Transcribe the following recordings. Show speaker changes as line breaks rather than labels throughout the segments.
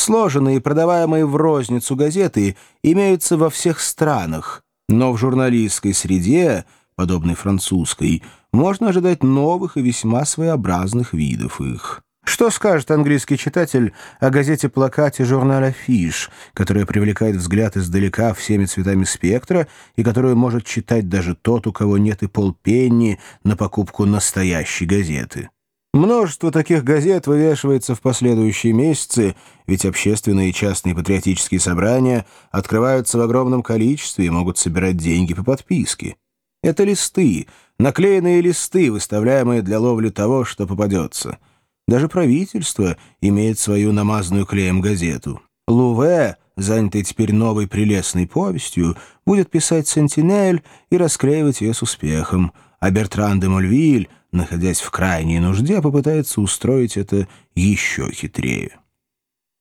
Сложенные и продаваемые в розницу газеты имеются во всех странах, но в журналистской среде, подобной французской, можно ожидать новых и весьма своеобразных видов их. Что скажет английский читатель о газете-плакате «Журнал Афиш», которая привлекает взгляд издалека всеми цветами спектра и которую может читать даже тот, у кого нет и полпенни на покупку настоящей газеты? Множество таких газет вывешивается в последующие месяцы, ведь общественные и частные патриотические собрания открываются в огромном количестве и могут собирать деньги по подписке. Это листы, наклеенные листы, выставляемые для ловли того, что попадется. Даже правительство имеет свою намазанную клеем газету. Луве, занятый теперь новой прелестной повестью, будет писать «Сентинель» и расклеивать ее с успехом, а Бертран де Мольвиль находясь в крайней нужде, попытается устроить это еще хитрее.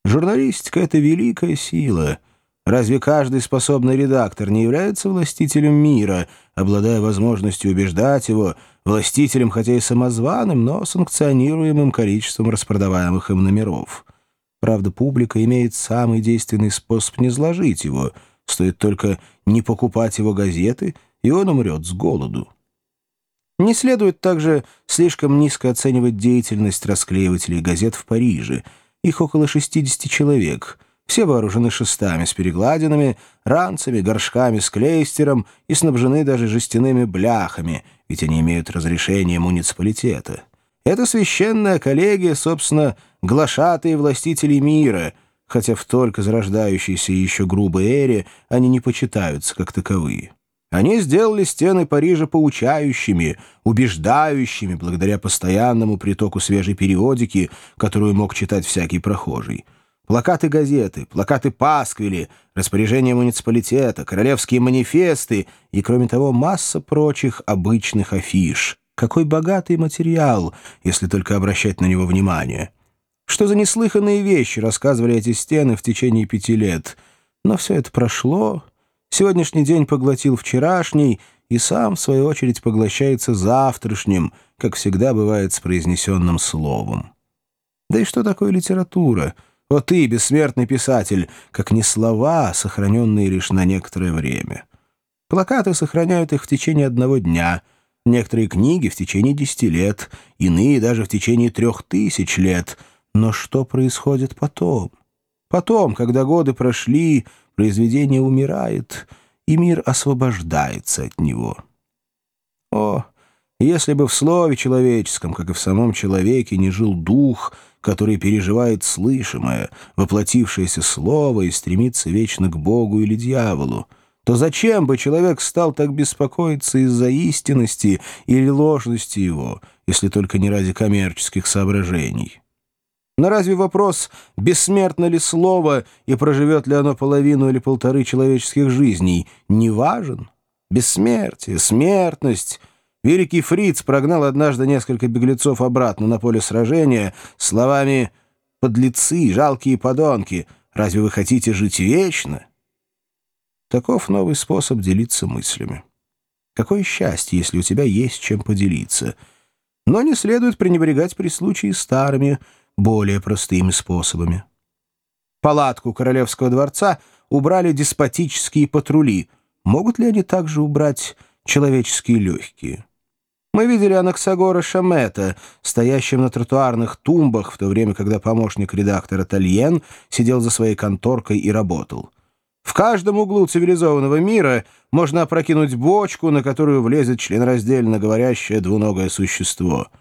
Журналистика — это великая сила. Разве каждый способный редактор не является властителем мира, обладая возможностью убеждать его, властителем, хотя и самозваным, но санкционируемым количеством распродаваемых им номеров? Правда, публика имеет самый действенный способ не сложить его, стоит только не покупать его газеты, и он умрет с голоду. Не следует также слишком низко оценивать деятельность расклеивателей газет в Париже. Их около 60 человек. Все вооружены шестами с перегладинами, ранцами, горшками с клейстером и снабжены даже жестяными бляхами, ведь они имеют разрешение муниципалитета. Это священная коллегия, собственно, глашатые властители мира, хотя в только зарождающейся еще грубой эре они не почитаются как таковые. Они сделали стены Парижа поучающими, убеждающими, благодаря постоянному притоку свежей периодики, которую мог читать всякий прохожий. Плакаты газеты, плакаты пасквили, распоряжения муниципалитета, королевские манифесты и, кроме того, масса прочих обычных афиш. Какой богатый материал, если только обращать на него внимание. Что за неслыханные вещи рассказывали эти стены в течение пяти лет. Но все это прошло, Сегодняшний день поглотил вчерашний и сам, в свою очередь, поглощается завтрашним, как всегда бывает с произнесенным словом. Да и что такое литература? Вот ты, бессмертный писатель, как не слова, сохраненные лишь на некоторое время. Плакаты сохраняют их в течение одного дня, некоторые книги в течение десяти лет, иные даже в течение трех тысяч лет. Но что происходит потом? Потом, когда годы прошли, произведение умирает, и мир освобождается от него. О, если бы в слове человеческом, как и в самом человеке, не жил дух, который переживает слышимое, воплотившееся слово и стремится вечно к Богу или дьяволу, то зачем бы человек стал так беспокоиться из-за истинности или ложности его, если только не ради коммерческих соображений? Но разве вопрос, бессмертно ли слово и проживет ли оно половину или полторы человеческих жизней, не важен? Бессмертие, смертность. Великий фриц прогнал однажды несколько беглецов обратно на поле сражения словами «подлецы, жалкие подонки, разве вы хотите жить вечно?» Таков новый способ делиться мыслями. Какое счастье, если у тебя есть чем поделиться. Но не следует пренебрегать при случае старыми, более простыми способами. Палатку королевского дворца убрали деспотические патрули. Могут ли они также убрать человеческие легкие? Мы видели Анаксагора Шамета, стоящим на тротуарных тумбах, в то время, когда помощник редактора Тальен сидел за своей конторкой и работал. В каждом углу цивилизованного мира можно опрокинуть бочку, на которую влезет членораздельно говорящее двуногое существо —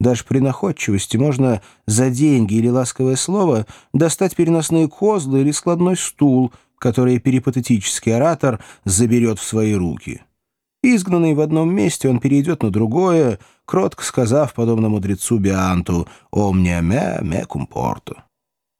даже при находчивости можно за деньги или ласковое слово достать переносные козлы или складной стул, которые перипатетический оратор заберет в свои руки. Изгнанный в одном месте, он перейдет на другое, кротко сказав, подобно мудрецу Бианту, «Omnia me me comporto».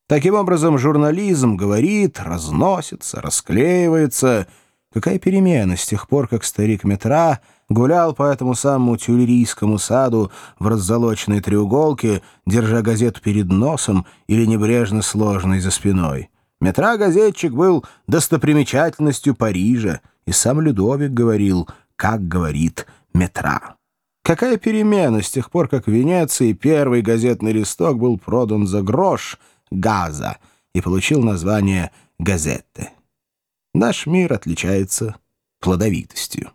Таким образом, журнализм говорит, разносится, расклеивается. Какая перемена с тех пор, как старик Метра — гулял по этому самому тюлерийскому саду в раззолоченной треуголке, держа газету перед носом или небрежно сложенной за спиной. Метра-газетчик был достопримечательностью Парижа, и сам Людовик говорил, как говорит Метра. Какая перемена с тех пор, как в Венеции первый газетный листок был продан за грош газа, и получил название «Газетте». Наш мир отличается плодовитостью.